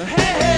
Hey, hey.